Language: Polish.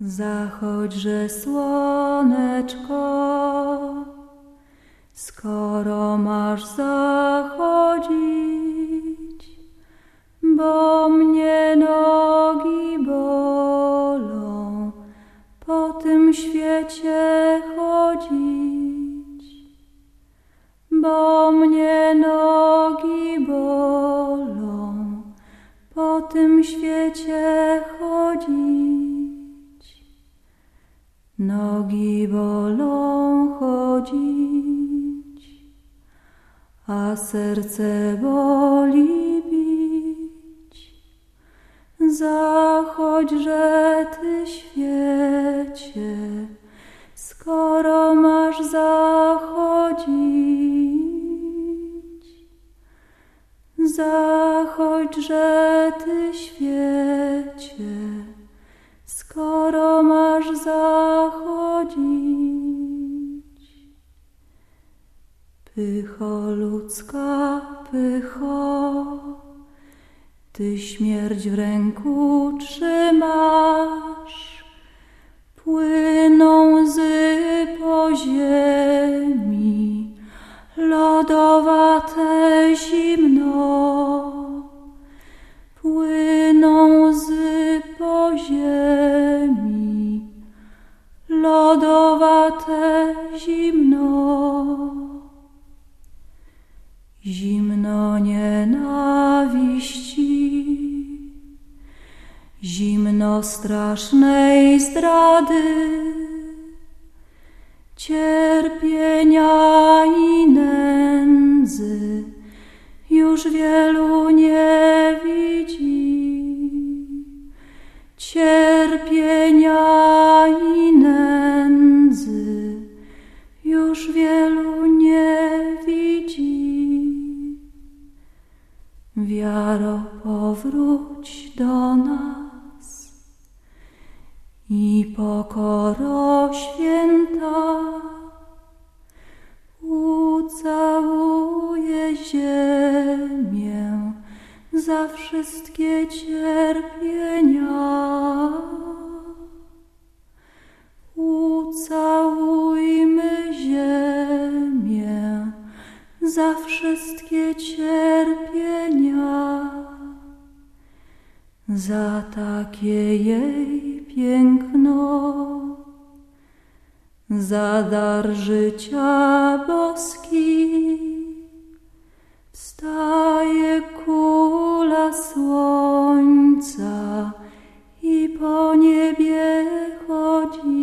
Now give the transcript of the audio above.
Zachodźże słoneczko, skoro masz zachodzić, bo mnie nogi bolą po tym świecie chodzić, bo mnie nogi bolą po tym świecie chodzić. Nogi bolą chodzić, a serce boli bić. Zachodźże Ty świecie, skoro masz zachodzić. Zachodźże Ty świecie, skoro masz zachodzić. Pycho ludzka, pycho, ty śmierć w ręku trzymasz, płyną łzy po ziemi, lodowate zimno. Płyną zimno. Zimno nienawiści, zimno strasznej zdrady, cierpienia i nędzy już wielu nie widzi. Cierpienia wielu nie widzi. Wiaro, powróć do nas i pokoro święta ucałuję ziemię za wszystkie cierpienia. Za wszystkie cierpienia, za takie jej piękno, za dar życia boski. Wstaje kula słońca i po niebie chodzi.